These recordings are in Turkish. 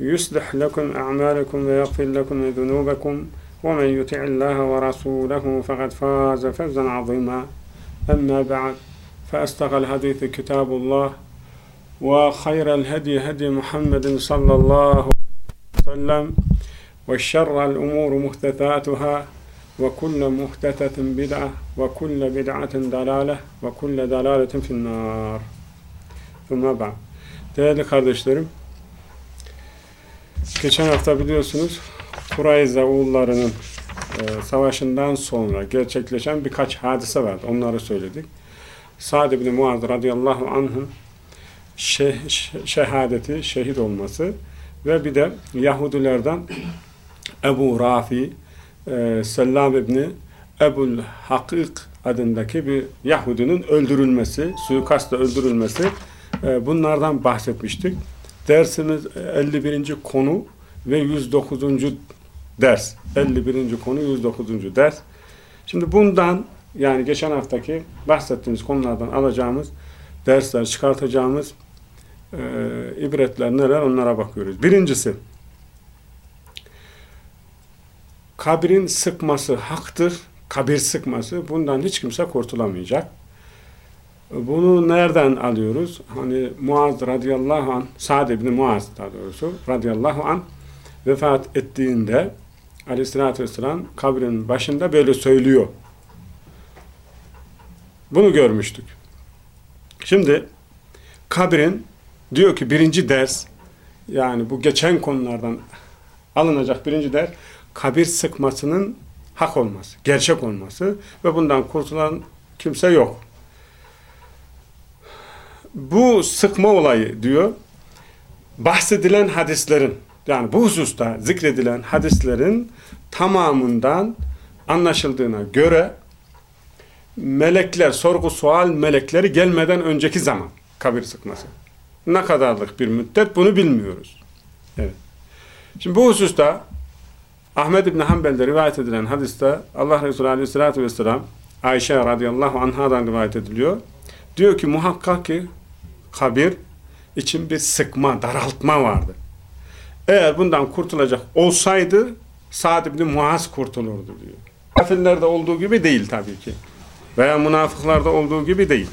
يصلح لكم أعمالكم ويغفر لكم ذنوبكم ومن يطع الله ورسوله فقد فاز فوزا عظيما. أما بعد فأستغى الحديث كتاب الله وخير الهدي هدي محمد صلى الله عليه وسلم وشر الأمور محدثاتها وكل محدثة بدعة وكل بدعة دلالة وكل دلالة في النار. ثم بعد. Değerli kardeşlerim, geçen hafta biliyorsunuz Kurayza oğullarının e, savaşından sonra gerçekleşen birkaç hadise vardı. Onları söyledik. Sa'd ibn Muaz radıyallahu anh'ın şeh, şehadeti, şehit olması ve bir de Yahudilerden Ebu Rafi e, Sellam ibni Ebul Hakik adındaki bir Yahudinin öldürülmesi, suikastla öldürülmesi e, bunlardan bahsetmiştik. Dersimiz 51. konu ve 109. ders. 51. konu 109. ders. Şimdi bundan yani geçen haftaki bahsettiğimiz konulardan alacağımız dersler, çıkartacağımız e, ibretler neler onlara bakıyoruz. Birincisi kabrin sıkması haktır. Kabir sıkması bundan hiç kimse kurtulamayacak. Bunu nereden alıyoruz? Hani Muaz radıyallahu an, Sa'd ibn Muaz daha doğrusu radıyallahu an vefat ettiğinde aleyhissalatü vesselam kabrin başında böyle söylüyor. Bunu görmüştük. Şimdi kabrin diyor ki birinci ders yani bu geçen konulardan alınacak birinci ders kabir sıkmasının hak olması, gerçek olması ve bundan kurtulan kimse yok. Bu sıkma olayı diyor bahsedilen hadislerin yani bu hususta zikredilen hadislerin tamamından anlaşıldığına göre melekler, sorgu sual melekleri gelmeden önceki zaman kabir sıkması. Ne kadarlık bir müddet bunu bilmiyoruz. Evet. Şimdi bu hususta Ahmed İbni Hanbel'de rivayet edilen hadiste Allah Resulü Aleyhisselatü Vesselam Ayşe radıyallahu anhadan rivayet ediliyor. Diyor ki muhakkak ki kabir için bir sıkma, daraltma vardı. Eğer bundan kurtulacak olsaydı Sa'd ibn Muaz kurtulurdu diyor. Kafirlerde olduğu gibi değil tabii ki. Veya münafıklarda olduğu gibi değil.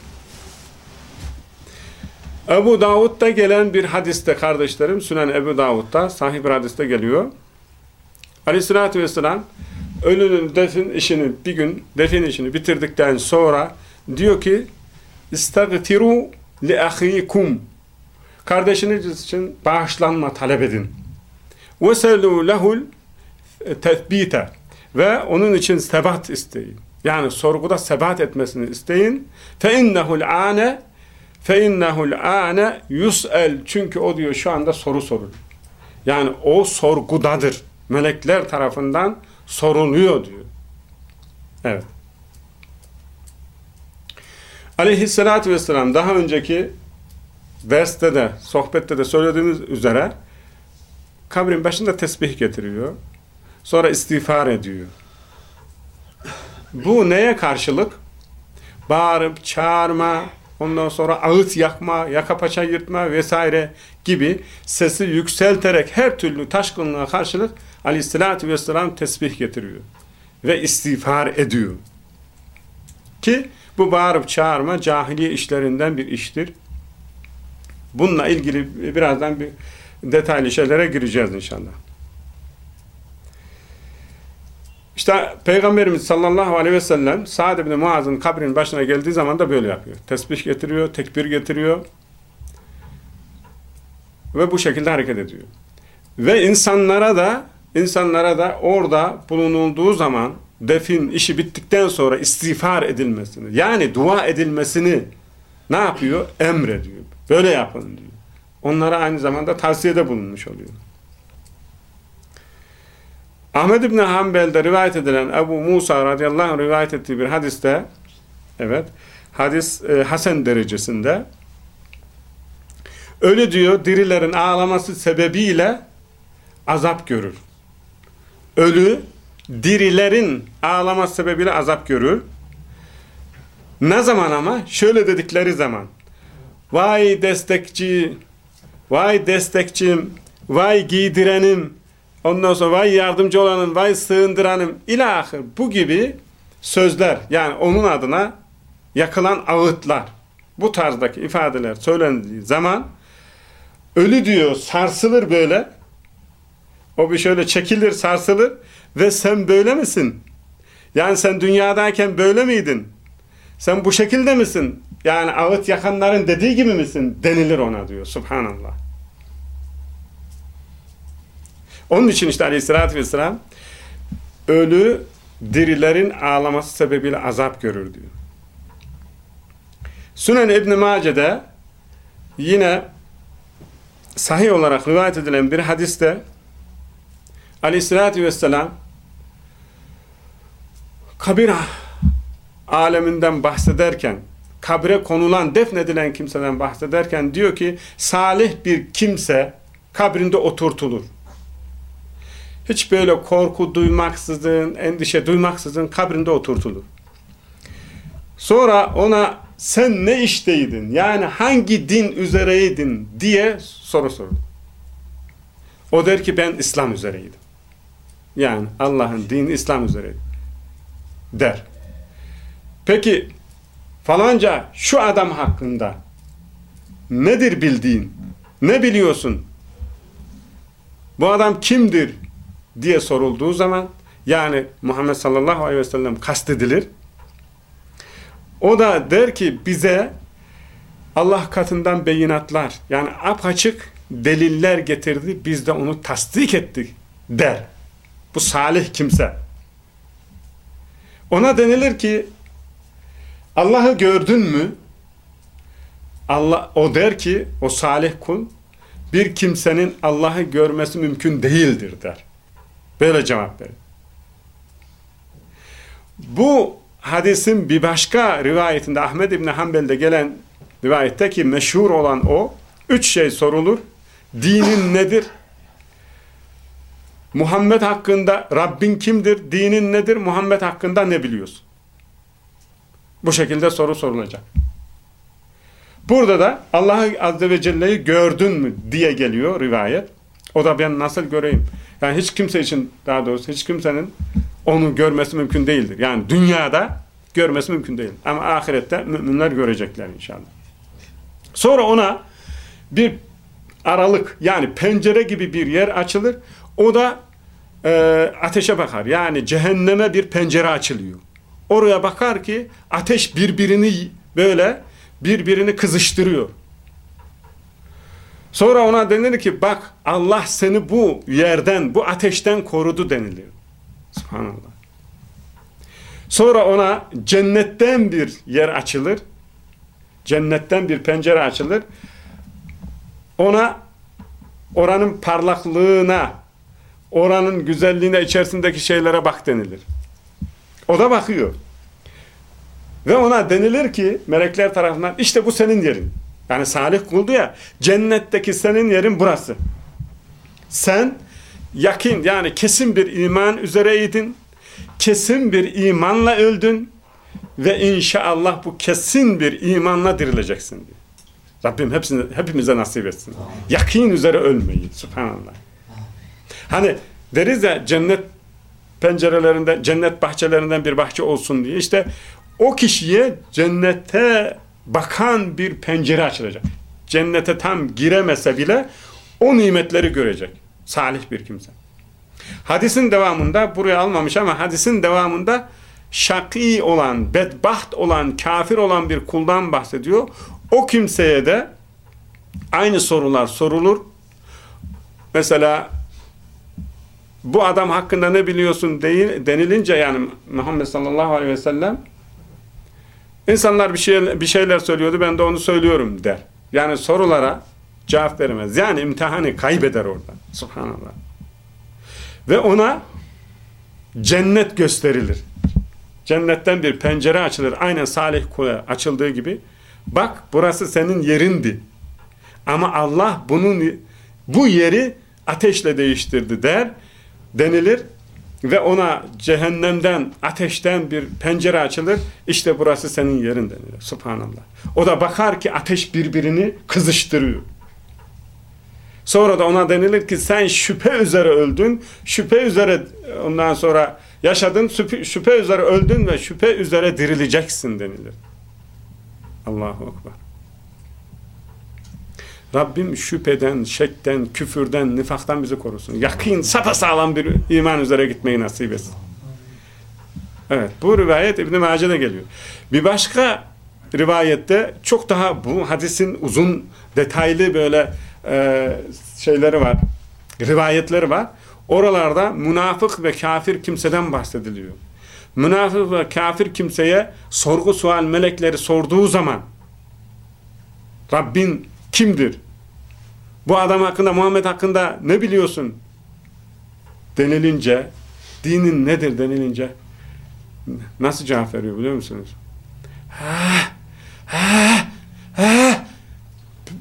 Ebu Davud'da gelen bir hadiste kardeşlerim, Sünen Ebu Davud'da sahip bir hadiste geliyor. Aleyhissalatü vesselam ölünün defin işini bir gün defin işini bitirdikten sonra diyor ki istagfiru li ahikum kardeşiniz için bağışlanma talep edin. Ve selu lehul tethbite ve onun için sebat isteyin. Yani sorguda sebat etmesini isteyin. Fe innehul ane fe innehul ane çünkü o diyor şu anda soru soruluyor. Yani o sorgudadır. Melekler tarafından soruluyor diyor. Evet. Aleyhissalatü vesselam daha önceki derste de, sohbette de söylediğimiz üzere kabrin başında tesbih getiriyor. Sonra istiğfar ediyor. Bu neye karşılık? Bağırıp, çağırma, ondan sonra ağıt yakma, yaka paça yırtma vesaire gibi sesi yükselterek her türlü taşkınlığa karşılık aleyhissalatü vesselam tesbih getiriyor. Ve istiğfar ediyor. Ki bu bağırıp çağırma cahiliye işlerinden bir iştir. Bununla ilgili birazdan bir detaylı şeylere gireceğiz inşallah. İşte Peygamberimiz sallallahu aleyhi ve sellem Sa'd ibn Muaz'ın kabrinin başına geldiği zaman da böyle yapıyor. Tesbih getiriyor, tekbir getiriyor ve bu şekilde hareket ediyor. Ve insanlara da insanlara da orada bulunulduğu zaman defin işi bittikten sonra istiğfar edilmesini yani dua edilmesini ne yapıyor? Emrediyor. Böyle yapın diyor. Onlara aynı zamanda tavsiyede bulunmuş oluyor. Ahmed İbni Hanbel'de rivayet edilen Ebu Musa radıyallahu anh rivayet ettiği bir hadiste evet hadis e, Hasan derecesinde ölü diyor dirilerin ağlaması sebebiyle azap görür. Ölü dirilerin ağlaması sebebiyle azap görür. Ne zaman ama? Şöyle dedikleri zaman. Vay destekçi, vay destekçim, vay giydirenim, ondan sonra vay yardımcı olanım, vay sığındıranım, ilahir bu gibi sözler yani onun adına yakılan ağıtlar bu tarzdaki ifadeler söylendiği zaman ölü diyor sarsılır böyle o bir şöyle çekilir sarsılır ve sen böyle misin? Yani sen dünyadayken böyle miydin? Sen bu şekilde misin? Yani ağıt yakanların dediği gibi misin? Denilir ona diyor. Subhanallah. Onun için işte aleyhissalatü vesselam ölü dirilerin ağlaması sebebiyle azap görür diyor. Sünen İbn-i Mace'de yine sahih olarak rivayet edilen bir hadiste aleyhissalatü vesselam kabir aleminden bahsederken kabre konulan, defnedilen kimseden bahsederken diyor ki salih bir kimse kabrinde oturtulur. Hiç böyle korku duymaksızın, endişe duymaksızın kabrinde oturtulur. Sonra ona sen ne işteydin? Yani hangi din üzereydin diye soru sorulur. O der ki ben İslam üzereydim. Yani Allah'ın dini İslam üzereydim. Der. Peki falanca şu adam hakkında nedir bildiğin? Ne biliyorsun? Bu adam kimdir? diye sorulduğu zaman yani Muhammed sallallahu aleyhi ve sellem kastedilir. O da der ki bize Allah katından beyinatlar yani apaçık deliller getirdi biz de onu tasdik ettik der. Bu salih kimse. Ona denilir ki Allah'ı gördün mü? Allah o der ki o salih kul bir kimsenin Allah'ı görmesi mümkün değildir der. Böyle cevap verir. Bu hadisin bir başka rivayetinde Ahmed İbni Hanbel'de gelen rivayette ki meşhur olan o üç şey sorulur. Dinin nedir? Muhammed hakkında Rabbin kimdir? Dinin nedir? Muhammed hakkında ne biliyorsun? Bu şekilde soru sorulacak. Burada da Allah Azze ve Celle'yi gördün mü diye geliyor rivayet. O da ben nasıl göreyim? Yani hiç kimse için daha doğrusu hiç kimsenin onu görmesi mümkün değildir. Yani dünyada görmesi mümkün değil. Ama ahirette müminler görecekler inşallah. Sonra ona bir aralık yani pencere gibi bir yer açılır. O da e, ateşe bakar. Yani cehenneme bir pencere açılıyor. Oraya bakar ki ateş birbirini böyle birbirini kızıştırıyor. Sonra ona denilir ki bak Allah seni bu yerden, bu ateşten korudu denilir. Subhanallah. Sonra ona cennetten bir yer açılır. Cennetten bir pencere açılır. Ona oranın parlaklığına, oranın güzelliğine, içerisindeki şeylere bak denilir. O da bakıyor. Ve ona denilir ki melekler tarafından işte bu senin yerin. Yani salih kuldu ya cennetteki senin yerin burası. Sen yakin yani kesin bir iman üzereydin. Kesin bir imanla öldün. Ve inşallah bu kesin bir imanla dirileceksin diye. Rabbim hepsini, hepimize nasip etsin. Yakin üzere ölmeyi. Subhanallah. Hani deriz ya cennet pencerelerinde, cennet bahçelerinden bir bahçe olsun diye. İşte o kişiye cennete bakan bir pencere açılacak. Cennete tam giremese bile o nimetleri görecek. Salih bir kimse. Hadisin devamında buraya almamış ama hadisin devamında şakî olan, bedbaht olan, kafir olan bir kuldan bahsediyor. O kimseye de aynı sorular sorulur. Mesela bu adam hakkında ne biliyorsun değil, denilince yani Muhammed sallallahu aleyhi ve sellem insanlar bir, şey, bir şeyler söylüyordu ben de onu söylüyorum der. Yani sorulara cevap veremez. Yani imtihanı kaybeder orada. Subhanallah. Ve ona cennet gösterilir. Cennetten bir pencere açılır. Aynen Salih kula açıldığı gibi. Bak burası senin yerindi. Ama Allah bunun bu yeri ateşle değiştirdi der. Denilir ve ona cehennemden, ateşten bir pencere açılır. İşte burası senin yerin denilir. Subhanallah. O da bakar ki ateş birbirini kızıştırıyor. Sonra da ona denilir ki sen şüphe üzere öldün. Şüphe üzere ondan sonra yaşadın. Şüphe, şüphe üzere öldün ve şüphe üzere dirileceksin denilir. Allahu Ekber. Rabbim şüpheden, şekten, küfürden, nifaktan bizi korusun. Yakın, sapasağlam bir iman üzere gitmeyi nasip etsin. Evet, bu rivayet İbn-i Mace'de geliyor. Bir başka rivayette çok daha bu hadisin uzun, detaylı böyle e, şeyleri var, rivayetleri var. Oralarda münafık ve kafir kimseden bahsediliyor. Münafık ve kafir kimseye sorgu sual melekleri sorduğu zaman Rabbin kimdir? Bu adam hakkında, Muhammed hakkında ne biliyorsun? Denilince, dinin nedir denilince nasıl cevap veriyor biliyor musunuz? Ha, ha, ha.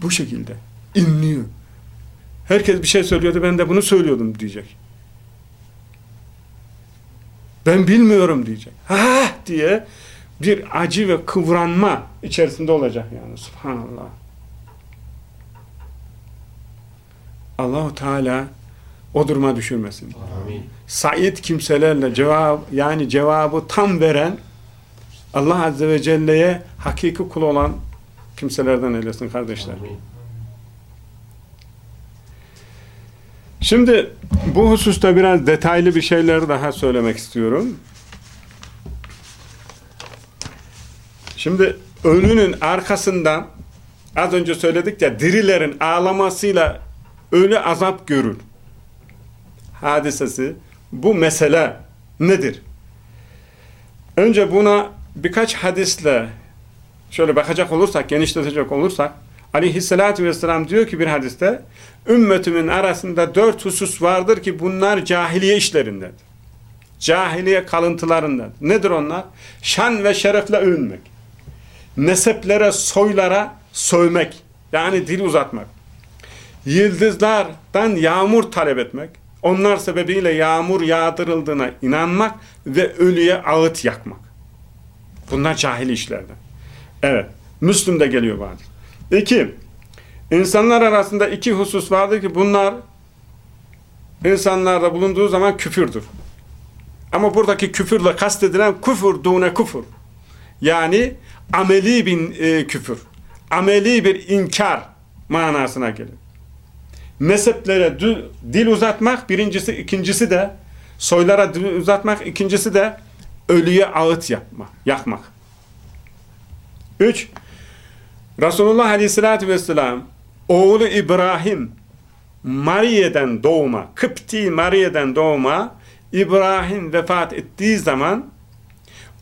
Bu şekilde inliyor. Herkes bir şey söylüyordu, ben de bunu söylüyordum diyecek. Ben bilmiyorum diyecek. Ha diye bir acı ve kıvranma içerisinde olacak yani. Subhanallah. Allahu Teala o duruma düşürmesin. Amin. Said kimselerle cevap yani cevabı tam veren Allah Azze ve Celle'ye hakiki kul olan kimselerden eylesin kardeşler. Amin. Şimdi bu hususta biraz detaylı bir şeyler daha söylemek istiyorum. Şimdi ölünün arkasından az önce söyledik ya dirilerin ağlamasıyla ölü azap görür. Hadisesi bu mesele nedir? Önce buna birkaç hadisle şöyle bakacak olursak, genişletecek olursak aleyhissalatü vesselam diyor ki bir hadiste ümmetimin arasında dört husus vardır ki bunlar cahiliye işlerindedir. Cahiliye kalıntılarından. Nedir onlar? Şan ve şerefle övünmek. Neseplere, soylara sövmek. Yani dil uzatmak. Yıldızlardan yağmur talep etmek. Onlar sebebiyle yağmur yağdırıldığına inanmak ve ölüye ağıt yakmak. Bunlar cahil işlerden. Evet. Müslüm'de geliyor bazı. İki, insanlar arasında iki husus vardır ki bunlar insanlarda bulunduğu zaman küfürdür. Ama buradaki küfürle kastedilen küfür dune küfür. Yani ameli bir e, küfür. Ameli bir inkar manasına gelir. Mezheplere dil uzatmak birincisi, ikincisi de soylara dil uzatmak, ikincisi de ölüye ağıt yapmak, yakmak. Üç, Resulullah Aleyhisselatü Vesselam oğlu İbrahim Mariye'den doğma, Kıpti Mariye'den doğma İbrahim vefat ettiği zaman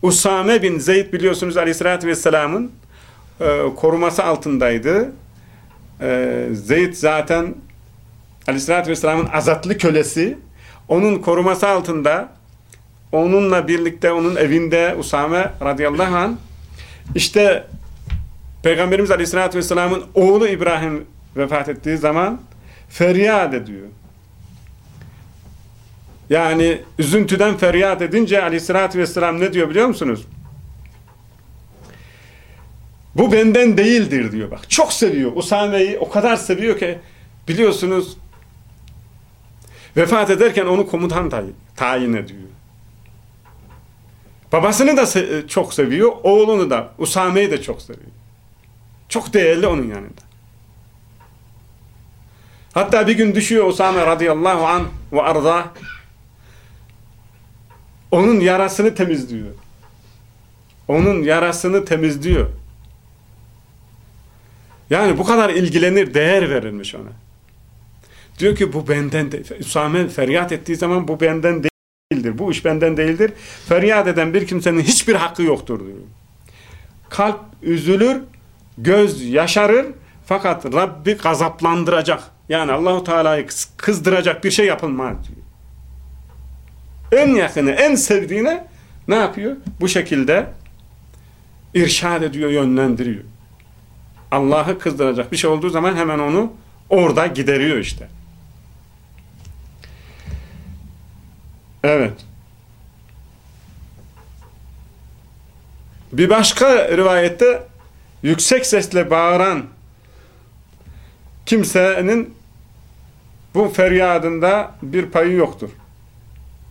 Usame bin Zeyd biliyorsunuz Aleyhisselatü Vesselam'ın e, koruması altındaydı. E, Zeyd zaten Aleyhisselatü Vesselam'ın azatlı kölesi. Onun koruması altında onunla birlikte onun evinde Usame radıyallahu anh işte Peygamberimiz Aleyhisselatü Vesselam'ın oğlu İbrahim vefat ettiği zaman feryat ediyor. Yani üzüntüden feryat edince Aleyhisselatü Vesselam ne diyor biliyor musunuz? Bu benden değildir diyor bak. Çok seviyor. Usame'yi o kadar seviyor ki biliyorsunuz vefat ederken onu komutan tayin ediyor. Babasını da se çok seviyor, oğlunu da, Usame'yi de çok seviyor. Çok değerli onun yanında. Hatta bir gün düşüyor Usame radıyallahu an ve arda Onun yarasını temizliyor. Onun yarasını temizliyor. Yani bu kadar ilgilenir, değer verilmiş ona. Diyor ki bu benden, de, Üsame feryat ettiği zaman bu benden değildir. Bu iş benden değildir. Feryat eden bir kimsenin hiçbir hakkı yoktur diyor. Kalp üzülür, göz yaşarır fakat Rabbi gazaplandıracak. Yani Allahu Teala'yı kızdıracak bir şey yapılmaz diyor. En yakını, en sevdiğine ne yapıyor? Bu şekilde irşad ediyor, yönlendiriyor. Allah'ı kızdıracak bir şey olduğu zaman hemen onu orada gideriyor işte. Evet. Bir başka rivayette yüksek sesle bağıran kimsenin bu feryadında bir payı yoktur.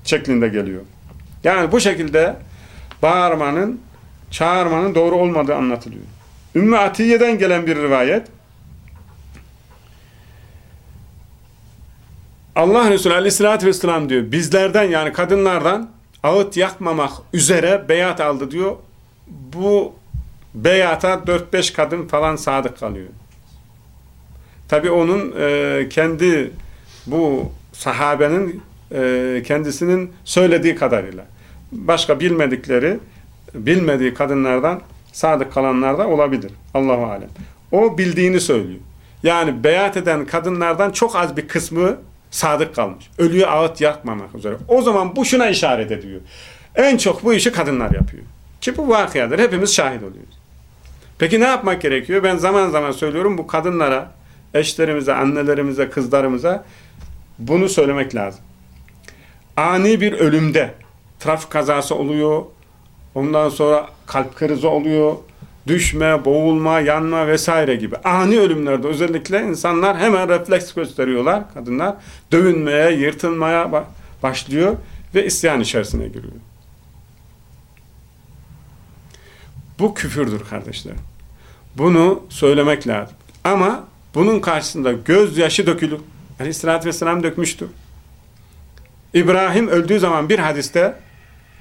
Şeklinde geliyor. Yani bu şekilde bağırmanın, çağırmanın doğru olmadığı anlatılıyor. Ümmü Atiye'den gelen bir rivayet Allah Resulü aleyhissalatü vesselam diyor bizlerden yani kadınlardan ağıt yakmamak üzere beyat aldı diyor. Bu beyata 4-5 kadın falan sadık kalıyor. Tabi onun e, kendi bu sahabenin e, kendisinin söylediği kadarıyla. Başka bilmedikleri bilmediği kadınlardan sadık kalanlar da olabilir. Allahu alem. O bildiğini söylüyor. Yani beyat eden kadınlardan çok az bir kısmı sadık kalmış. Ölüyü ağıt yakmamak üzere. O zaman bu şuna işaret ediyor. En çok bu işi kadınlar yapıyor. Ki bu vakiyadır. Hepimiz şahit oluyoruz. Peki ne yapmak gerekiyor? Ben zaman zaman söylüyorum bu kadınlara, eşlerimize, annelerimize, kızlarımıza bunu söylemek lazım. Ani bir ölümde trafik kazası oluyor, ondan sonra kalp krizi oluyor, düşme, boğulma, yanma vesaire gibi ani ölümlerde özellikle insanlar hemen refleks gösteriyorlar kadınlar. Dövünmeye, yırtılmaya başlıyor ve isyan içerisine giriyor. Bu küfürdür kardeşler. Bunu söylemek lazım. Ama bunun karşısında gözyaşı dökülür. Aleyhissalatü vesselam dökmüştür. İbrahim öldüğü zaman bir hadiste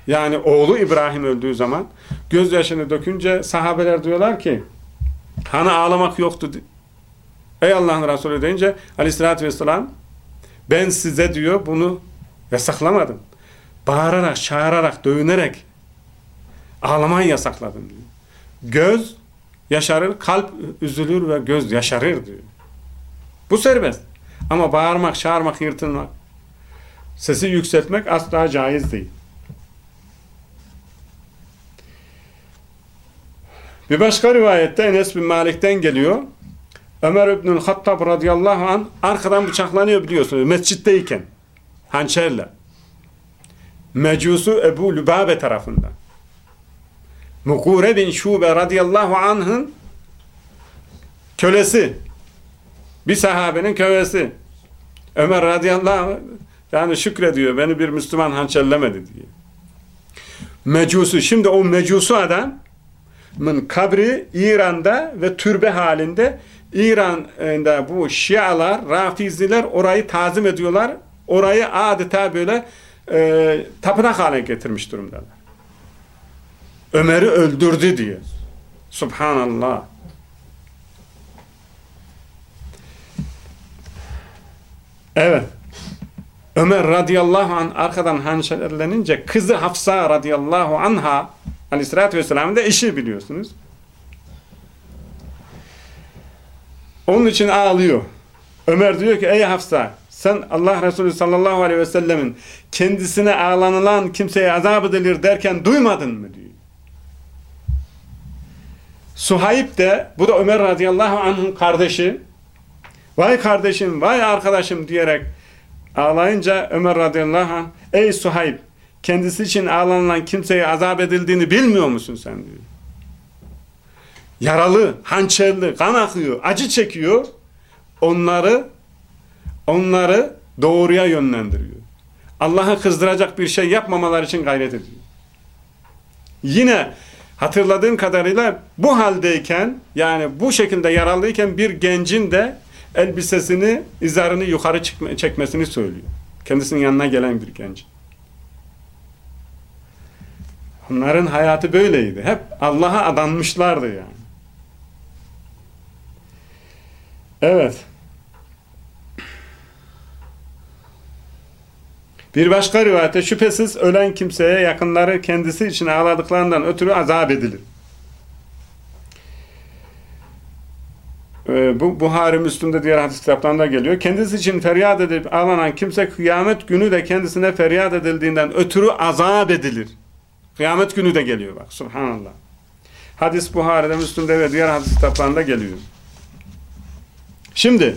yani oğlu İbrahim öldüğü zaman gözyaşını dökünce sahabeler diyorlar ki hani ağlamak yoktu. Ey Allah'ın Resulü deyince aleyhissalatü vesselam ben size diyor bunu yasaklamadım. Bağırarak, çağırarak, dövünerek ağlamayı yasakladım diyor. Göz yaşarır, kalp üzülür ve göz yaşarır diyor. Bu serbest. Ama bağırmak, çağırmak, yırtınmak, sesi yükseltmek asla caiz değil. Bir başka rivayette Enes bin Malik'ten geliyor. Ömer İbnül Hattab radıyallahu an arkadan bıçaklanıyor biliyorsunuz mescitteyken hançerle. Mecusu Ebu Lübabe tarafından. Mukure bin Şube radıyallahu anh'ın kölesi. Bir sahabenin kölesi. Ömer radıyallahu anh yani şükrediyor beni bir Müslüman hançerlemedi diye. Mecusu. Şimdi o mecusu adam kabri İran'da ve türbe halinde İran'da bu Şialar, Rafiziler orayı tazim ediyorlar. Orayı adeta böyle e, tapınak haline getirmiş durumdalar. Ömer'i öldürdü diye. Subhanallah. Evet. Ömer radıyallahu anh arkadan hançerlenince kızı Hafsa radıyallahu anha Aleyhissalatü Vesselam'ın da eşi biliyorsunuz. Onun için ağlıyor. Ömer diyor ki ey Hafsa sen Allah Resulü sallallahu aleyhi ve sellemin kendisine ağlanılan kimseye azap edilir derken duymadın mı diyor. Suhayb de bu da Ömer radıyallahu anh'ın kardeşi vay kardeşim vay arkadaşım diyerek ağlayınca Ömer radıyallahu anh ey Suhayb kendisi için ağlanılan kimseye azap edildiğini bilmiyor musun sen diyor. Yaralı, hançerli, kan akıyor, acı çekiyor. Onları onları doğruya yönlendiriyor. Allah'ı kızdıracak bir şey yapmamalar için gayret ediyor. Yine hatırladığım kadarıyla bu haldeyken yani bu şekilde yaralıyken bir gencin de elbisesini, izarını yukarı çekmesini söylüyor. Kendisinin yanına gelen bir genç. Onların hayatı böyleydi. Hep Allah'a adanmışlardı yani. Evet. Bir başka rivayette şüphesiz ölen kimseye yakınları kendisi için ağladıklarından ötürü azap edilir. Ee, bu Buhari Müslüm'de diğer hadis kitaplarında geliyor. Kendisi için feryat edip ağlanan kimse kıyamet günü de kendisine feryat edildiğinden ötürü azap edilir. Kıyamet günü de geliyor bak subhanallah. Hadis Buhari'de, Müslüm'de ve diğer hadis kitaplarında geliyor. Şimdi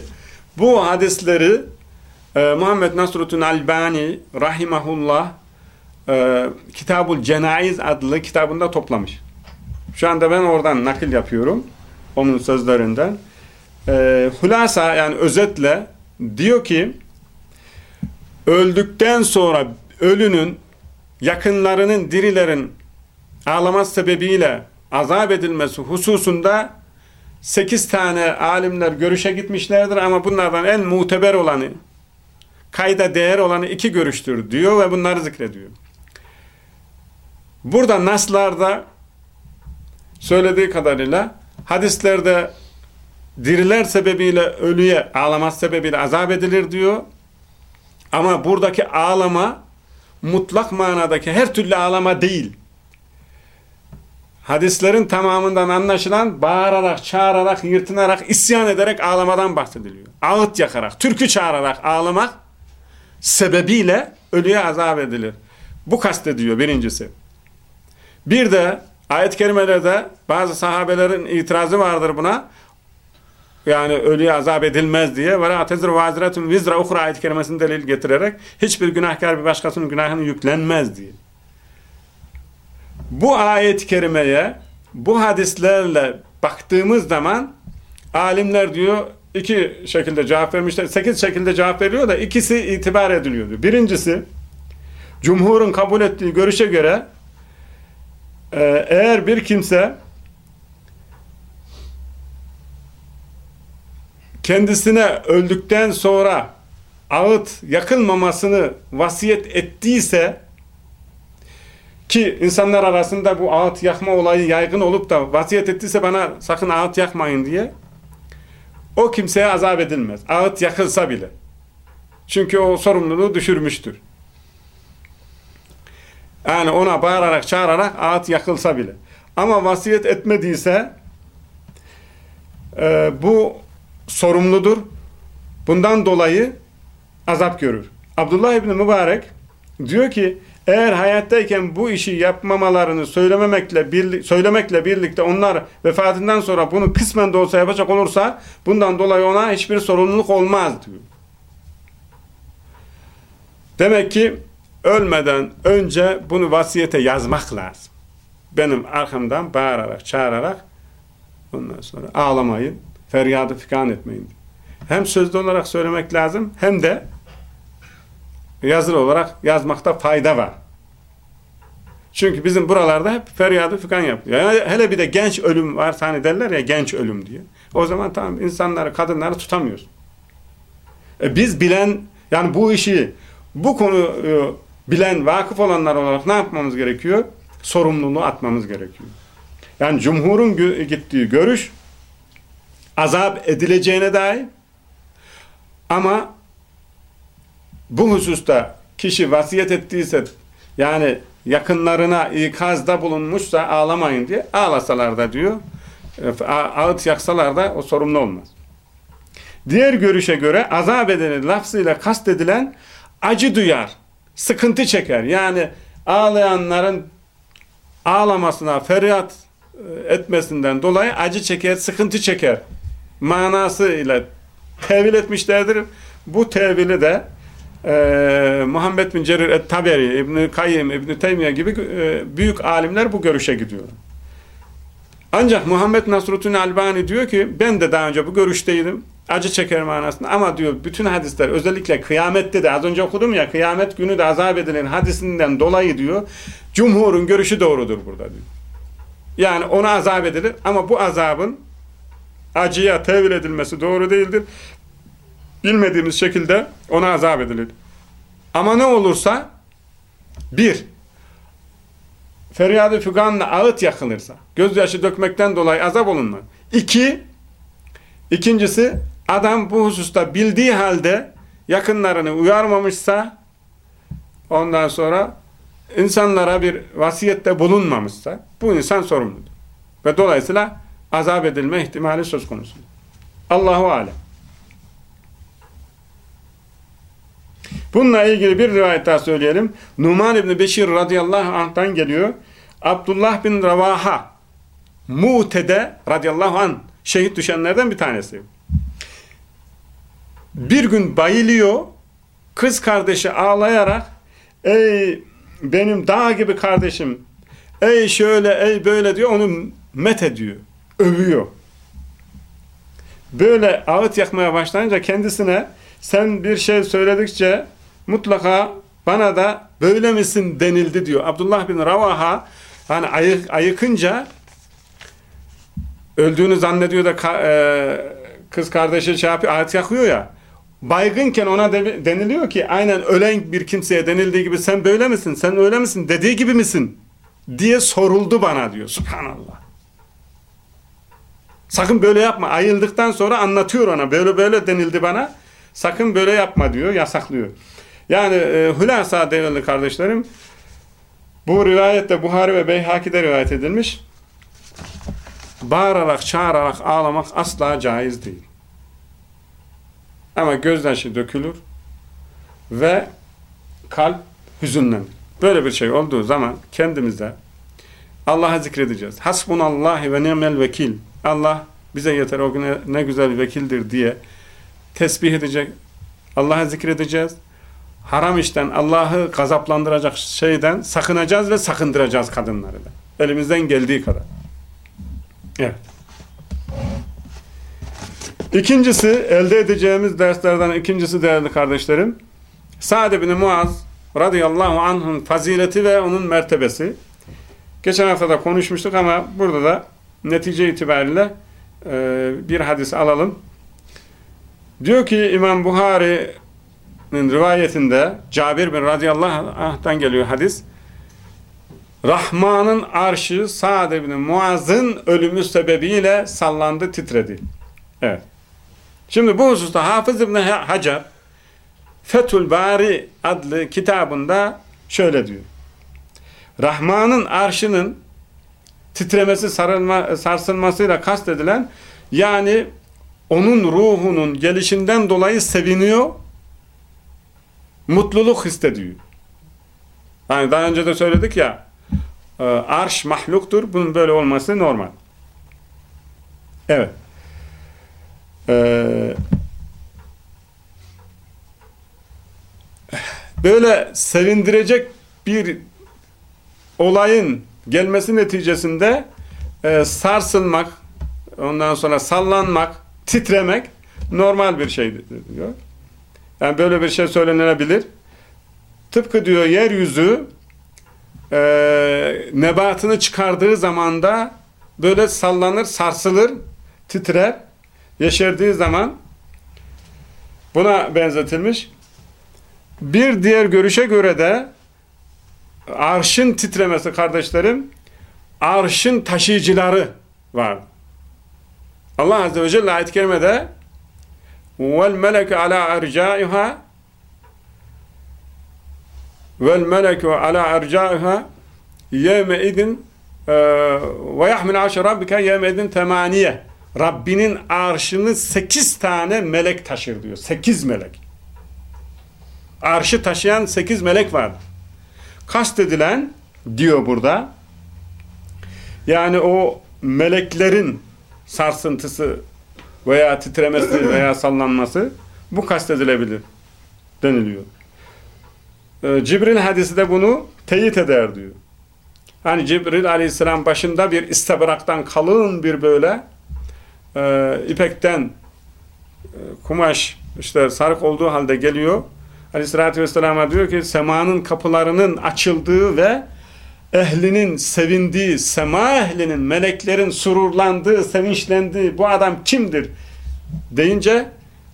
bu hadisleri e, Muhammed Nasruddin Albani rahimahullah e, Kitabul Cenaiz adlı kitabında toplamış. Şu anda ben oradan nakil yapıyorum. Onun sözlerinden. E, hulasa yani özetle diyor ki öldükten sonra ölünün yakınlarının dirilerin ağlaması sebebiyle azap edilmesi hususunda sekiz tane alimler görüşe gitmişlerdir ama bunlardan en muteber olanı kayda değer olanı iki görüştür diyor ve bunları zikrediyor. Burada naslarda söylediği kadarıyla hadislerde diriler sebebiyle ölüye ağlaması sebebiyle azap edilir diyor. Ama buradaki ağlama mutlak manadaki her türlü ağlama değil. Hadislerin tamamından anlaşılan bağırarak, çağırarak, yırtınarak, isyan ederek ağlamadan bahsediliyor. Ağıt yakarak, türkü çağırarak ağlamak sebebiyle ölüye azap edilir. Bu kastediyor birincisi. Bir de ayet-i kerimelerde bazı sahabelerin itirazı vardır buna. Yani ölüye azap edilmez diye ve la tezir vaziretun vizra uhra ayet-i kerimesini delil getirerek hiçbir günahkar bir başkasının günahını yüklenmez diye. Bu ayet-i kerimeye bu hadislerle baktığımız zaman alimler diyor iki şekilde cevap vermişler. Sekiz şekilde cevap veriyor da ikisi itibar ediliyor. Diyor. Birincisi cumhurun kabul ettiği görüşe göre e, eğer bir kimse kendisine öldükten sonra ağıt yakılmamasını vasiyet ettiyse ki insanlar arasında bu ağıt yakma olayı yaygın olup da vasiyet ettiyse bana sakın ağıt yakmayın diye o kimseye azap edilmez. Ağıt yakılsa bile. Çünkü o sorumluluğu düşürmüştür. Yani ona bağırarak çağırarak ağıt yakılsa bile. Ama vasiyet etmediyse e, bu sorumludur. Bundan dolayı azap görür. Abdullah İbni Mübarek diyor ki eğer hayattayken bu işi yapmamalarını söylememekle, birli, söylemekle birlikte onlar vefatından sonra bunu kısmen de olsa yapacak olursa bundan dolayı ona hiçbir sorumluluk olmaz diyor. Demek ki ölmeden önce bunu vasiyete yazmak lazım. Benim arkamdan bağırarak, çağırarak ondan sonra ağlamayın, feryadı fikan etmeyin. Hem sözlü olarak söylemek lazım hem de yazılı olarak yazmakta fayda var. Çünkü bizim buralarda hep feryadı fikan yapıyor. Yani hele bir de genç ölüm var hani derler ya genç ölüm diye. O zaman tamam insanları, kadınları tutamıyoruz. E biz bilen yani bu işi bu konu e, bilen, vakıf olanlar olarak ne yapmamız gerekiyor? Sorumluluğu atmamız gerekiyor. Yani cumhurun gittiği görüş azap edileceğine dair ama bu hususta kişi vasiyet ettiyse yani yakınlarına ikazda bulunmuşsa ağlamayın diye ağlasalar da diyor ağıt yaksalar da o sorumlu olmaz. Diğer görüşe göre azap edeni lafzıyla kastedilen acı duyar, sıkıntı çeker. Yani ağlayanların ağlamasına, feryat e, etmesinden dolayı acı çeker, sıkıntı çeker manasıyla tevil etmişlerdir. Bu tevili de e, Muhammed bin Cerir et-Taberi, İbn-i Kayyim, İbn-i Teymiye gibi e, büyük alimler bu görüşe gidiyor. Ancak Muhammed Nasruddin Albani diyor ki ben de daha önce bu görüşteydim. Acı çeker manasında ama diyor bütün hadisler özellikle kıyamette de az önce okudum ya kıyamet günü de azap edilen hadisinden dolayı diyor cumhurun görüşü doğrudur burada diyor. Yani ona azap edilir ama bu azabın acıya tevil edilmesi doğru değildir bilmediğimiz şekilde ona azap edilir. Ama ne olursa bir, feryadı füganla ağıt yakılırsa, gözyaşı dökmekten dolayı azap olunma. İki, ikincisi adam bu hususta bildiği halde yakınlarını uyarmamışsa ondan sonra insanlara bir vasiyette bulunmamışsa bu insan sorumludur. Ve dolayısıyla azap edilme ihtimali söz konusu. Allahu alem. Bununla ilgili bir rivayet daha söyleyelim. Numan İbni Beşir radıyallahu anh'tan geliyor. Abdullah bin Ravaha Mu'tede radıyallahu anh şehit düşenlerden bir tanesi. Bir gün bayılıyor. Kız kardeşi ağlayarak ey benim dağ gibi kardeşim ey şöyle ey böyle diyor onu met ediyor. Övüyor. Böyle ağıt yakmaya başlayınca kendisine sen bir şey söyledikçe mutlaka bana da böyle misin denildi diyor. Abdullah bin Ravaha hani ayık, ayıkınca öldüğünü zannediyor da e, kız kardeşi şey yapıyor, ağıt yakıyor ya. Baygınken ona de, deniliyor ki aynen ölen bir kimseye denildiği gibi sen böyle misin, sen öyle misin, dediği gibi misin diye soruldu bana diyor. Subhanallah. Sakın böyle yapma. Ayıldıktan sonra anlatıyor ona. Böyle böyle denildi bana. Sakın böyle yapma diyor, yasaklıyor. Yani e, hülasa değerli kardeşlerim, bu rivayette Buhari ve Beyhaki'de rivayet edilmiş. Bağırarak, çağırarak ağlamak asla caiz değil. Ama gözyaşı dökülür ve kalp hüzünlenir. Böyle bir şey olduğu zaman kendimize Allah'a zikredeceğiz. Hasbunallahi ve ni'mel vekil. Allah bize yeter o güne ne güzel bir vekildir diye tesbih edecek. Allah'a zikredeceğiz. Haram işten, Allah'ı gazaplandıracak şeyden sakınacağız ve sakındıracağız kadınları da. Elimizden geldiği kadar. Evet. İkincisi, elde edeceğimiz derslerden ikincisi değerli kardeşlerim, Sa'd bin Muaz radıyallahu anh'ın fazileti ve onun mertebesi. Geçen hafta da konuşmuştuk ama burada da netice itibariyle e, bir hadis alalım. Diyor ki İmam Buhari'nin rivayetinde Cabir bin radıyallahu anh'tan geliyor hadis. Rahman'ın arşı Sa'd ibn Muaz'ın ölümü sebebiyle sallandı, titredi. Evet. Şimdi bu hususta Hafız İbn Hacer Fethül Bari adlı kitabında şöyle diyor. Rahman'ın arşının titremesi, sarılma, sarsılmasıyla kastedilen yani onun ruhunun gelişinden dolayı seviniyor, mutluluk hissediyor. Yani daha önce de söyledik ya, e, arş mahluktur, bunun böyle olması normal. Evet. Ee, böyle sevindirecek bir olayın gelmesi neticesinde e, sarsılmak, ondan sonra sallanmak, titremek normal bir şey diyor. Yani böyle bir şey söylenebilir. Tıpkı diyor yeryüzü e, nebatını çıkardığı zamanda böyle sallanır, sarsılır, titrer. Yeşerdiği zaman buna benzetilmiş. Bir diğer görüşe göre de arşın titremesi kardeşlerim arşın taşıyıcıları var. Allah Azze ve Celle ayet-i kerimede vel meleke ala ercaiha yevme idin e, ve yahmil arşe rabbike yevme idin temaniye Rabbinin arşını sekiz tane melek taşır diyor. Sekiz melek. Arşı taşıyan sekiz melek var. Kastedilen diyor burada yani o meleklerin sarsıntısı veya titremesi veya sallanması bu kastedilebilir deniliyor. Ee, Cibril hadisi de bunu teyit eder diyor. Hani Cibril aleyhisselam başında bir istebraktan kalın bir böyle e, ipekten e, kumaş işte sarık olduğu halde geliyor. Aleyhissalatü vesselam'a diyor ki semanın kapılarının açıldığı ve ehlinin sevindiği, sema ehlinin, meleklerin sururlandığı, sevinçlendiği bu adam kimdir deyince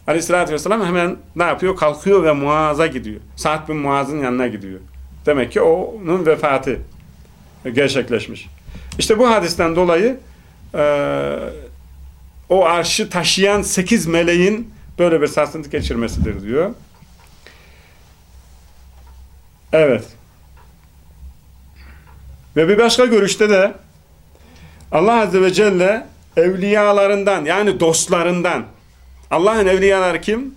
aleyhissalatü vesselam hemen ne yapıyor? Kalkıyor ve Muaz'a gidiyor. Sa'd bin Muaz'ın yanına gidiyor. Demek ki onun vefatı gerçekleşmiş. İşte bu hadisten dolayı e, o arşı taşıyan sekiz meleğin böyle bir sarsıntı geçirmesidir diyor. Evet. Ve bir başka görüşte de Allah Azze ve Celle evliyalarından yani dostlarından Allah'ın evliyaları kim?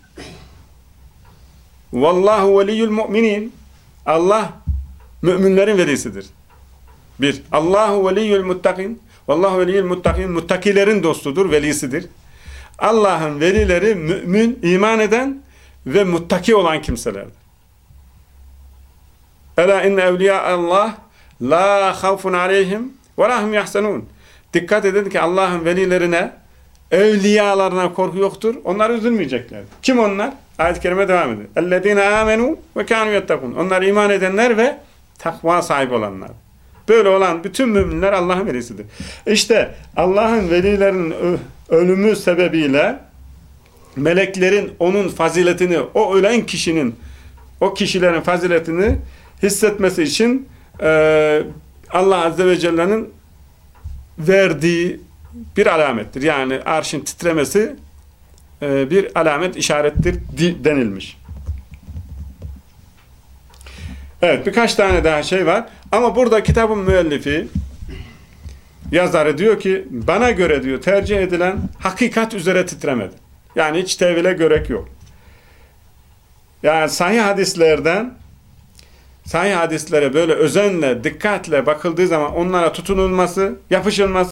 Vallahu veliyyul mu'minin Allah müminlerin velisidir. Bir. Allahu veliyyul muttakin Vallahu veliyyul muttakin muttakilerin dostudur, velisidir. Allah'ın velileri mümin, iman eden ve muttaki olan kimselerdir. Ela inne evliya Allah la havfun aleyhim ve lahum yahsenun. Dikkat edin ki Allah'ın velilerine, evliyalarına korku yoktur. Onlar üzülmeyecekler. Kim onlar? Ayet-i kerime devam ediyor. Ellezine amenu ve kanu yettekun. Onlar iman edenler ve takva sahibi olanlar. Böyle olan bütün müminler Allah'ın velisidir. İşte Allah'ın velilerinin ölümü sebebiyle meleklerin onun faziletini, o ölen kişinin, o kişilerin faziletini hissetmesi için e, Allah Azze ve Celle'nin verdiği bir alamettir. Yani arşın titremesi e, bir alamet işarettir denilmiş. Evet birkaç tane daha şey var. Ama burada kitabın müellifi yazarı diyor ki bana göre diyor tercih edilen hakikat üzere titremedi. Yani hiç tevhile gerek yok. Yani sahih hadislerden sahih hadislere böyle özenle, dikkatle bakıldığı zaman onlara tutunulması, yapışılması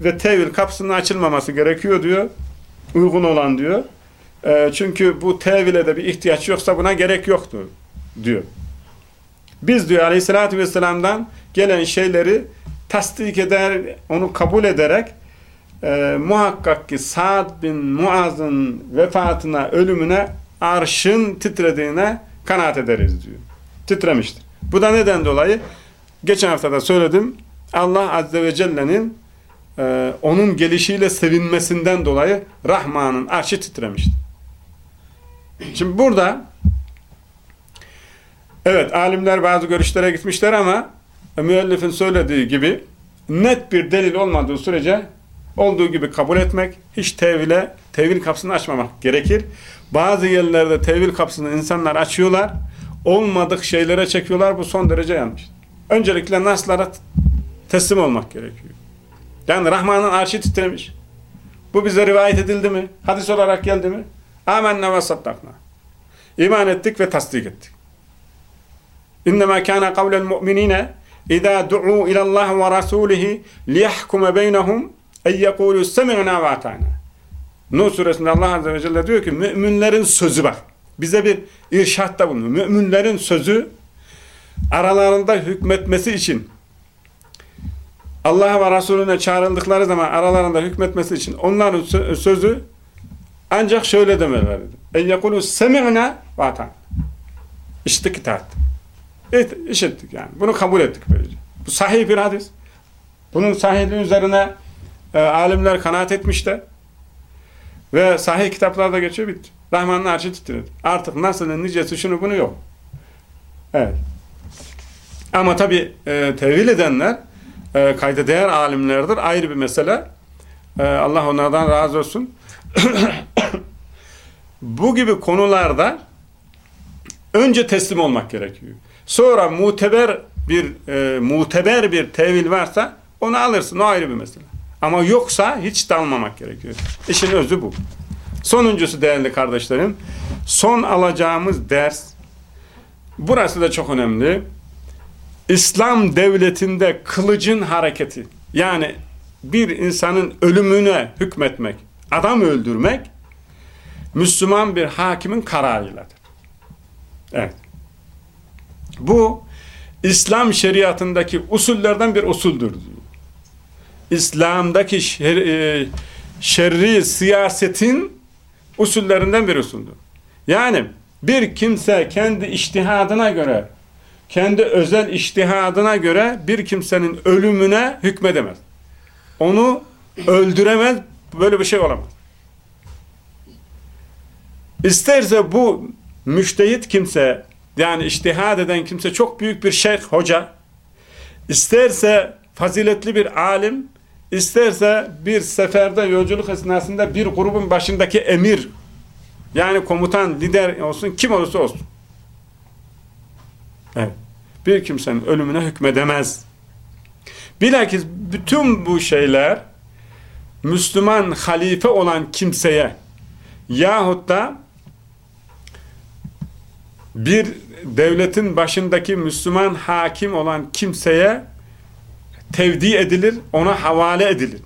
ve tevil kapısının açılmaması gerekiyor diyor. Uygun olan diyor. E, çünkü bu tevile de bir ihtiyaç yoksa buna gerek yoktur diyor. Biz diyor aleyhissalatü vesselam'dan gelen şeyleri tasdik eder, onu kabul ederek e, muhakkak ki Sa'd bin Muaz'ın vefatına, ölümüne arşın titrediğine kanaat ederiz diyor. Titremiştir. Bu da neden dolayı? Geçen hafta da söyledim. Allah Azze ve Celle'nin e, onun gelişiyle sevinmesinden dolayı Rahman'ın arşı titremiştir. Şimdi burada Evet, alimler bazı görüşlere gitmişler ama müellifin söylediği gibi net bir delil olmadığı sürece olduğu gibi kabul etmek, hiç tevhile, tevhil kapısını açmamak gerekir. Bazı yerlerde tevhil kapısını insanlar açıyorlar, olmadık şeylere çekiyorlar. Bu son derece yanlış. Öncelikle naslara teslim olmak gerekiyor. Yani Rahman'ın arşi titremiş. Bu bize rivayet edildi mi? Hadis olarak geldi mi? Amenna ve saddakna. İman ettik ve tasdik ettik. İnnemâ kâne kavlel mu'minîne idâ du'û ilallâh ve rasûlihi liyahkume beynehum en yekûlü semi'nâ ve atâna. Nur suresinde Allah Azze ve Celle diyor ki müminlerin sözü bak. Bize bir irşatta bulunuyor. Müminlerin sözü aralarında hükmetmesi için Allah'a ve Resulüne çağrıldıkları zaman aralarında hükmetmesi için onların sözü ancak şöyle demeleridir. En yekulu semi'na vatan. İşittik itaat. Evet, işittik yani. Bunu kabul ettik böylece. Bu sahih bir hadis. Bunun sahihliği üzerine e, alimler kanaat etmişler. Ve sahih kitaplarda geçiyor bitti. Rahman'ın arşı titredi. Artık nasılın nicesi şunu bunu yok. Evet. Ama tabi e, tevil edenler e, kayda değer alimlerdir. Ayrı bir mesele. E, Allah onlardan razı olsun. Bu gibi konularda önce teslim olmak gerekiyor. Sonra muteber bir e, muteber bir tevil varsa onu alırsın. O ayrı bir mesele. Ama yoksa hiç dalmamak gerekiyor. İşin özü bu. Sonuncusu değerli kardeşlerim. Son alacağımız ders burası da çok önemli. İslam devletinde kılıcın hareketi yani bir insanın ölümüne hükmetmek, adam öldürmek Müslüman bir hakimin kararıyladır. Evet. Bu İslam şeriatındaki usullerden bir usuldür. İslam'daki şer, e, şerri siyasetin usullerinden bir usuldür. Yani bir kimse kendi iştihadına göre kendi özel iştihadına göre bir kimsenin ölümüne hükmedemez. Onu öldüremez, böyle bir şey olamaz. İsterse bu müştehit kimse, yani iştihad eden kimse çok büyük bir şeyh, hoca, isterse faziletli bir alim, isterse bir seferde yolculuk esnasında bir grubun başındaki emir, yani komutan, lider olsun, kim olursa olsun. Evet. Bir kimsenin ölümüne hükmedemez. Bilakis bütün bu şeyler Müslüman halife olan kimseye yahut da bir devletin başındaki Müslüman hakim olan kimseye tevdi edilir, ona havale edilir.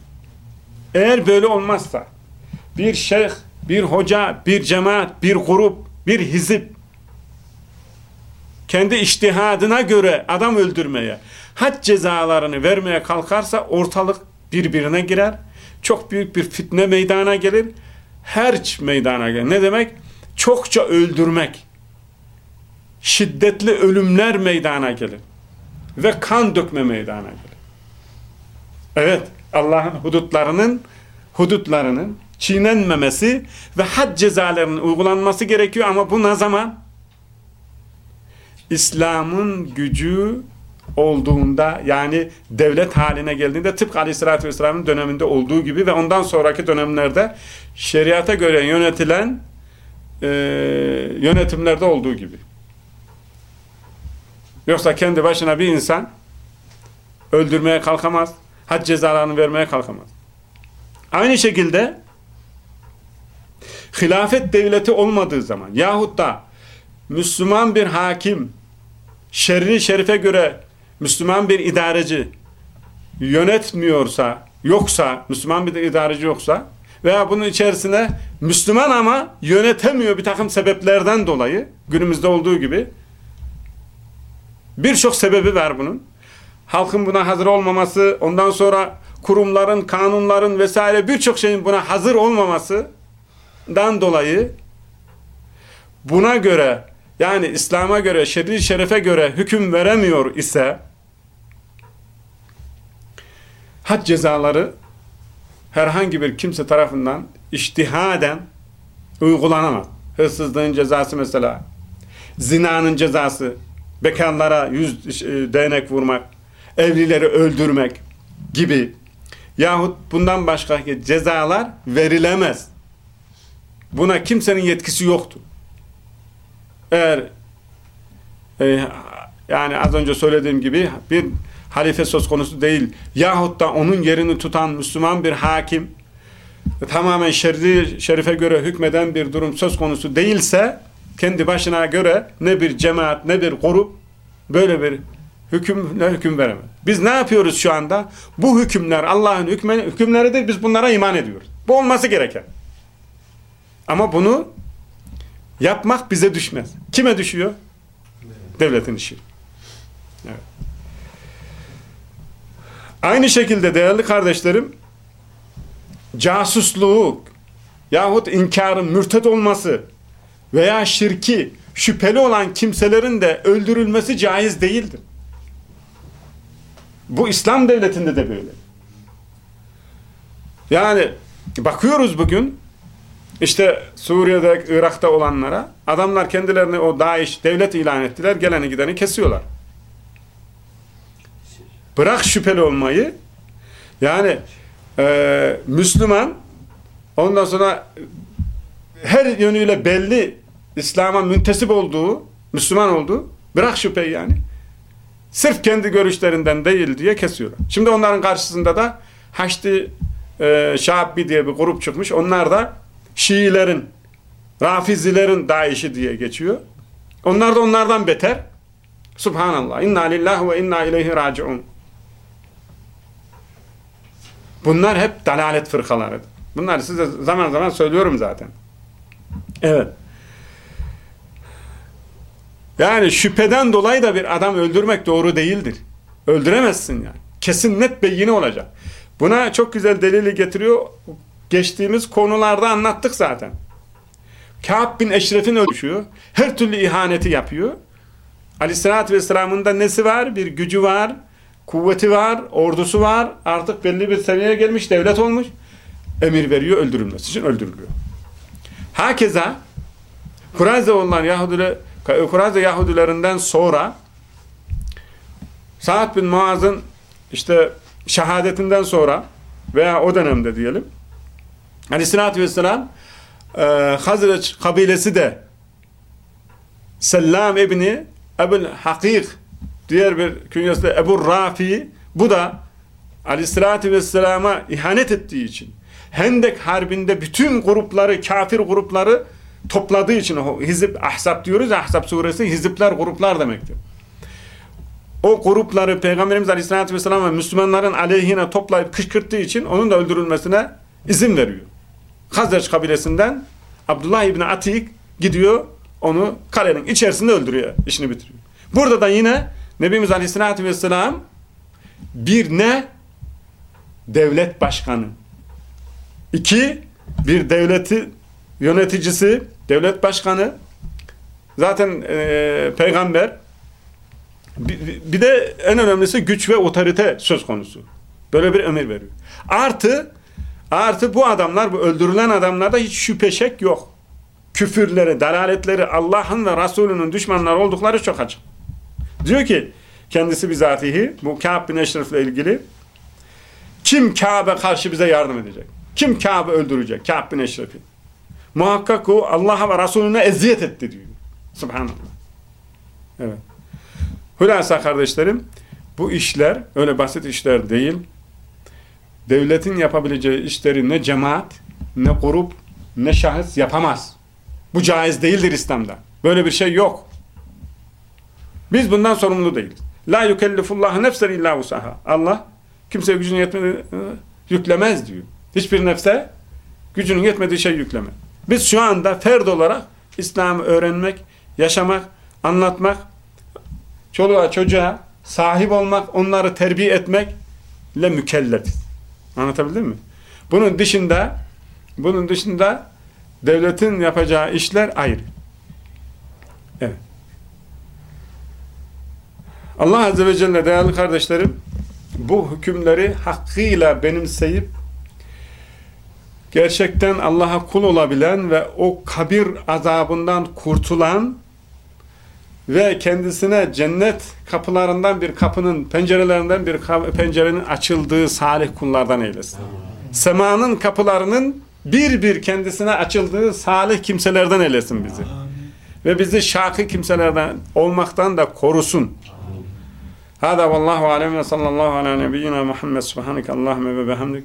Eğer böyle olmazsa bir şeyh, bir hoca, bir cemaat, bir grup, bir hizip kendi iştihadına göre adam öldürmeye, had cezalarını vermeye kalkarsa ortalık birbirine girer. Çok büyük bir fitne meydana gelir. Herç meydana gelir. Ne demek? Çokça öldürmek. Şiddetli ölümler meydana gelir. Ve kan dökme meydana gelir. Evet, Allah'ın hudutlarının hudutlarının çiğnenmemesi ve had cezalarının uygulanması gerekiyor ama bu ne zaman? İslam'ın gücü olduğunda yani devlet haline geldiğinde tıpkı Aleyhisselatü Vesselam'ın döneminde olduğu gibi ve ondan sonraki dönemlerde şeriata göre yönetilen e, yönetimlerde olduğu gibi. Yoksa kendi başına bir insan öldürmeye kalkamaz, had cezalarını vermeye kalkamaz. Aynı şekilde hilafet devleti olmadığı zaman yahut da Müslüman bir hakim şerri şerife göre Müslüman bir idareci yönetmiyorsa, yoksa, Müslüman bir idareci yoksa veya bunun içerisine Müslüman ama yönetemiyor bir takım sebeplerden dolayı, günümüzde olduğu gibi birçok sebebi var bunun. Halkın buna hazır olmaması, ondan sonra kurumların, kanunların vesaire birçok şeyin buna hazır olmamasından dolayı buna göre yani İslam'a göre, şer'i şerefe göre hüküm veremiyor ise had cezaları herhangi bir kimse tarafından iştihaden uygulanamaz. Hırsızlığın cezası mesela, zinanın cezası, bekarlara yüz e, değnek vurmak, evlileri öldürmek gibi yahut bundan başka cezalar verilemez. Buna kimsenin yetkisi yoktur. Eğer e, yani az önce söylediğim gibi bir halife söz konusu değil yahut da onun yerini tutan Müslüman bir hakim tamamen şerri, şerife göre hükmeden bir durum söz konusu değilse kendi başına göre ne bir cemaat ne bir grup böyle bir hükümle hüküm veremez. Biz ne yapıyoruz şu anda? Bu hükümler Allah'ın hükümleridir. Biz bunlara iman ediyoruz. Bu olması gereken. Ama bunu yapmak bize düşmez. Kime düşüyor? Devletin işi. Aynı şekilde değerli kardeşlerim casusluk yahut inkarın mürtet olması veya şirki şüpheli olan kimselerin de öldürülmesi caiz değildir. Bu İslam devletinde de böyle. Yani bakıyoruz bugün işte Suriye'de, Irak'ta olanlara adamlar kendilerini o DAEŞ devlet ilan ettiler. Geleni gideni kesiyorlar. Bırak şüpheli olmayı yani e, Müslüman ondan sonra her yönüyle belli İslam'a müntesip olduğu, Müslüman olduğu bırak şüpheyi yani. Sırf kendi görüşlerinden değil diye kesiyorlar. Şimdi onların karşısında da Haçlı e, Şahabbi diye bir grup çıkmış. Onlar da Şiilerin, Rafizilerin Daiş'i diye geçiyor. Onlar da onlardan beter. Subhanallah. İnna lillahi ve inna ileyhi raciun. Bunlar hep dalalet fırkalarıdır. Bunları size zaman zaman söylüyorum zaten. Evet. Yani şüpheden dolayı da bir adam öldürmek doğru değildir. Öldüremezsin yani. Kesin net beyini olacak. Buna çok güzel delili getiriyor. Geçtiğimiz konularda anlattık zaten. Kâb bin Eşref'in ölüşüyor. Her türlü ihaneti yapıyor. Aleyhissalatü Vesselam'ın da nesi var? Bir gücü var, kuvveti var, ordusu var. Artık belli bir seviyeye gelmiş, devlet olmuş. Emir veriyor, öldürülmesi için öldürülüyor. Hakeza Kurayze olan Yahudiler, Kurayze Yahudilerinden sonra Sa'd bin Muaz'ın işte şehadetinden sonra veya o dönemde diyelim Aleyhisselatü Vesselam e, Hazreç kabilesi de Selam İbni Ebul Hakik diğer bir künyesi de Ebu Rafi bu da Aleyhisselatü Vesselam'a ihanet ettiği için Hendek Harbi'nde bütün grupları, kafir grupları topladığı için hizip, ahzab diyoruz ahzab suresi hizipler, gruplar demektir. O grupları Peygamberimiz Aleyhisselatü Vesselam ve Müslümanların aleyhine toplayıp kışkırttığı için onun da öldürülmesine izin veriyor. Hazreç kabilesinden Abdullah İbni Atik gidiyor onu kalenin içerisinde öldürüyor, işini bitiriyor. Burada da yine Nebimiz Aleyhisselatü Vesselam bir ne? Devlet başkanı. İki, bir devleti yöneticisi, devlet başkanı, zaten e, peygamber, bir, bir de en önemlisi güç ve otorite söz konusu. Böyle bir emir veriyor. Artı, artı bu adamlar, bu öldürülen adamlarda hiç şüphe şek yok. Küfürleri, dalaletleri, Allah'ın ve Resulünün düşmanları oldukları çok açık. Diyor ki, kendisi bizatihi, bu Kâb bin Eşref'le ilgili, kim Kabe karşı bize yardım edecek? Kim Kabe öldürecek? Kâb bin Eşref'i. Muhakkak o Allah'a ve Resulüne eziyet etti diyor. Subhanallah. Evet. Hülasa kardeşlerim, bu işler öyle basit işler değil. Devletin yapabileceği işleri ne cemaat, ne grup, ne şahıs yapamaz. Bu caiz değildir İslam'da. Böyle bir şey yok. Biz bundan sorumlu değiliz. La yukellifullahu nefsen illa usaha. Allah kimseye gücünün yetmediği yüklemez diyor. Hiçbir nefse gücünün yetmediği şey yükleme. Biz şu anda ferd olarak İslam'ı öğrenmek, yaşamak, anlatmak, çoluğa çocuğa sahip olmak, onları terbiye etmekle mükellefiz. Anlatabildim mi? Bunun dışında bunun dışında devletin yapacağı işler ayrı. Evet. Allah Azze ve Celle değerli kardeşlerim bu hükümleri hakkıyla benimseyip gerçekten Allah'a kul olabilen ve o kabir azabından kurtulan ve kendisine cennet kapılarından bir kapının, pencerelerinden bir pencerenin açıldığı salih kullardan eylesin. Semanın kapılarının bir bir kendisine açıldığı salih kimselerden eylesin bizi. Ve bizi şakı kimselerden olmaktan da korusun. Hada vallahu alem ve sallallahu ala nebiyyina Muhammed subhaneke Allahümme ve behamdik.